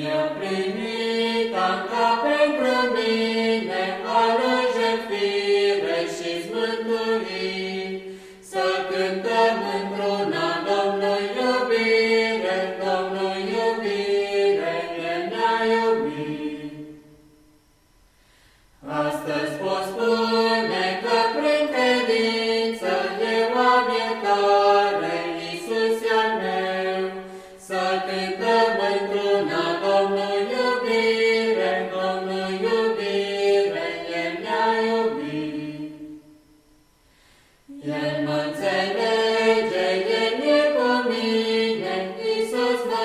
eu primit, am ca pentru mine.